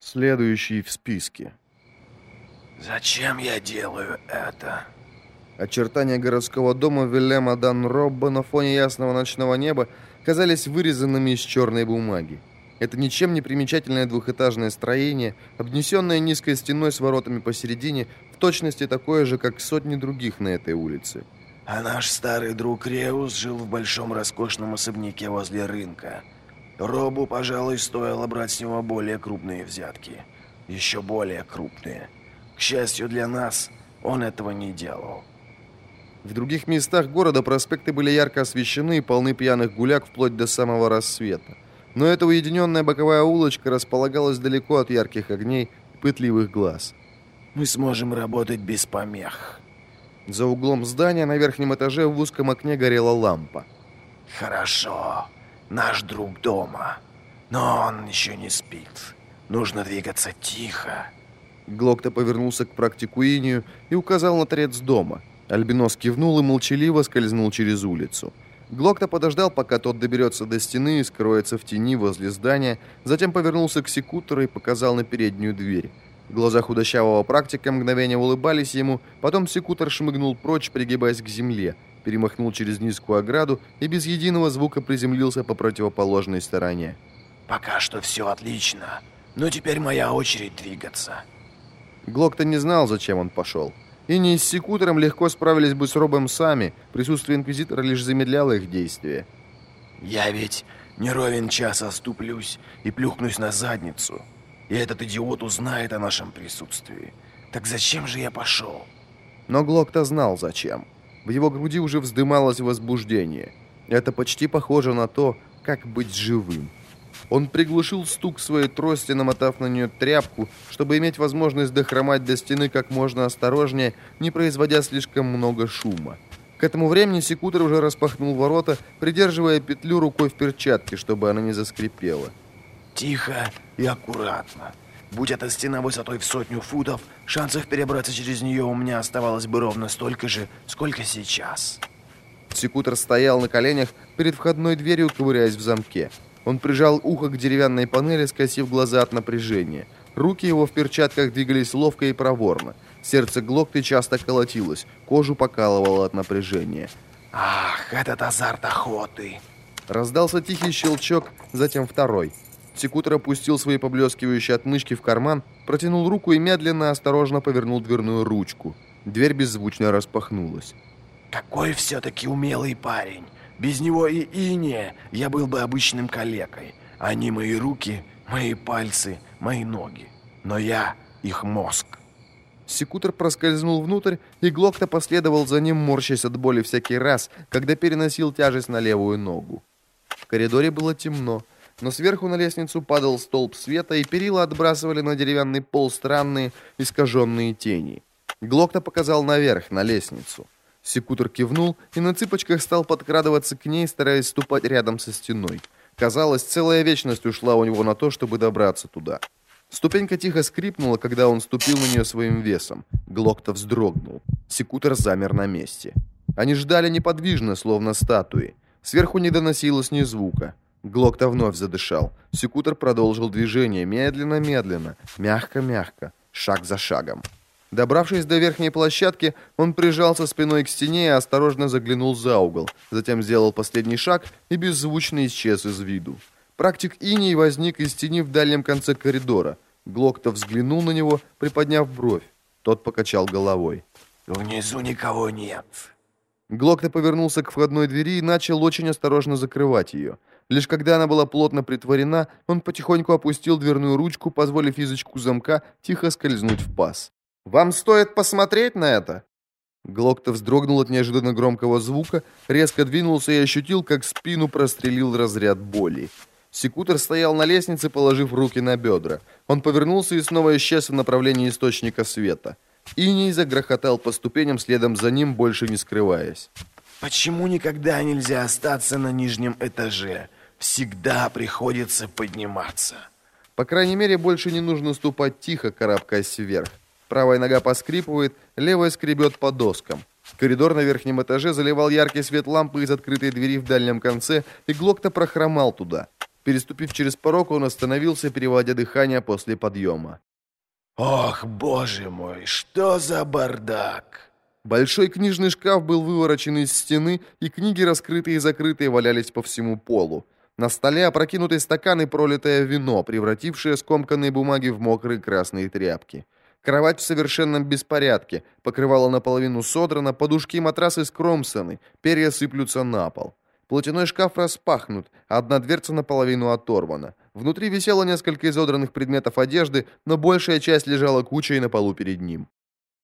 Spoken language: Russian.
Следующий в списке. Зачем я делаю это? Очертания городского дома Вильяма Дан Робба на фоне ясного ночного неба казались вырезанными из черной бумаги. Это ничем не примечательное двухэтажное строение, обнесенное низкой стеной с воротами посередине, в точности такое же, как сотни других на этой улице. А наш старый друг Реус жил в большом роскошном особняке возле рынка. Робу, пожалуй, стоило брать с него более крупные взятки. Еще более крупные. К счастью для нас, он этого не делал. В других местах города проспекты были ярко освещены и полны пьяных гуляк вплоть до самого рассвета. Но эта уединенная боковая улочка располагалась далеко от ярких огней и пытливых глаз. Мы сможем работать без помех. За углом здания на верхнем этаже в узком окне горела лампа. Хорошо наш друг дома. Но он еще не спит. Нужно двигаться тихо. Глокта повернулся к практику Инию и указал на торец дома. Альбинос кивнул и молчаливо скользнул через улицу. Глокта подождал, пока тот доберется до стены и скроется в тени возле здания, затем повернулся к секутору и показал на переднюю дверь. Глаза худощавого практика мгновение улыбались ему, потом секутор шмыгнул прочь, пригибаясь к земле – перемахнул через низкую ограду и без единого звука приземлился по противоположной стороне. «Пока что все отлично, но теперь моя очередь двигаться». Глок-то не знал, зачем он пошел. И не с секутором легко справились бы с Робом сами, присутствие Инквизитора лишь замедляло их действия. «Я ведь не ровен час оступлюсь и плюхнусь на задницу, и этот идиот узнает о нашем присутствии. Так зачем же я пошел?» Но Глок-то знал, зачем. В его груди уже вздымалось возбуждение. Это почти похоже на то, как быть живым. Он приглушил стук своей трости, намотав на нее тряпку, чтобы иметь возможность дохромать до стены как можно осторожнее, не производя слишком много шума. К этому времени секутор уже распахнул ворота, придерживая петлю рукой в перчатке, чтобы она не заскрипела. «Тихо и аккуратно. Будь эта стена высотой в сотню футов, шансов перебраться через нее у меня оставалось бы ровно столько же, сколько сейчас. Секутор стоял на коленях перед входной дверью, ковыряясь в замке. Он прижал ухо к деревянной панели, скосив глаза от напряжения. Руки его в перчатках двигались ловко и проворно. Сердце Глокты часто колотилось, кожу покалывало от напряжения. «Ах, этот азарт охоты!» Раздался тихий щелчок, затем второй – Секутор опустил свои поблескивающие отмычки в карман, протянул руку и медленно, осторожно повернул дверную ручку. Дверь беззвучно распахнулась. «Какой все-таки умелый парень! Без него и иния я был бы обычным калекой. Они мои руки, мои пальцы, мои ноги. Но я их мозг». Секутор проскользнул внутрь, и Глокта последовал за ним, морщась от боли всякий раз, когда переносил тяжесть на левую ногу. В коридоре было темно но сверху на лестницу падал столб света, и перила отбрасывали на деревянный пол странные искаженные тени. Глокта показал наверх, на лестницу. Секутор кивнул и на цыпочках стал подкрадываться к ней, стараясь ступать рядом со стеной. Казалось, целая вечность ушла у него на то, чтобы добраться туда. Ступенька тихо скрипнула, когда он ступил на нее своим весом. Глокта вздрогнул. Секутор замер на месте. Они ждали неподвижно, словно статуи. Сверху не доносилось ни звука. Глокта вновь задышал. Секутор продолжил движение, медленно-медленно, мягко-мягко, шаг за шагом. Добравшись до верхней площадки, он прижался спиной к стене и осторожно заглянул за угол, затем сделал последний шаг и беззвучно исчез из виду. Практик Иней возник из тени в дальнем конце коридора. Глокта взглянул на него, приподняв бровь. Тот покачал головой. «Внизу никого нет». Глокта повернулся к входной двери и начал очень осторожно закрывать ее. Лишь когда она была плотно притворена, он потихоньку опустил дверную ручку, позволив язычку замка тихо скользнуть в паз. «Вам стоит посмотреть на это!» Глокта вздрогнул от неожиданно громкого звука, резко двинулся и ощутил, как спину прострелил разряд боли. Секутор стоял на лестнице, положив руки на бедра. Он повернулся и снова исчез в направлении источника света. Иней загрохотал по ступеням следом за ним, больше не скрываясь. «Почему никогда нельзя остаться на нижнем этаже?» Всегда приходится подниматься. По крайней мере, больше не нужно ступать тихо, карабкаясь вверх. Правая нога поскрипывает, левая скребет по доскам. Коридор на верхнем этаже заливал яркий свет лампы из открытой двери в дальнем конце, и Глокта прохромал туда. Переступив через порог, он остановился, переводя дыхание после подъема. «Ох, боже мой, что за бардак!» Большой книжный шкаф был выворочен из стены, и книги, раскрытые и закрытые, валялись по всему полу. На столе опрокинутый стакан и пролитое вино, превратившее скомканные бумаги в мокрые красные тряпки. Кровать в совершенном беспорядке, покрывало наполовину содрано, подушки и матрасы скромсаны, перья сыплются на пол. Платяной шкаф распахнут, а одна дверца наполовину оторвана. Внутри висело несколько изодранных предметов одежды, но большая часть лежала кучей на полу перед ним.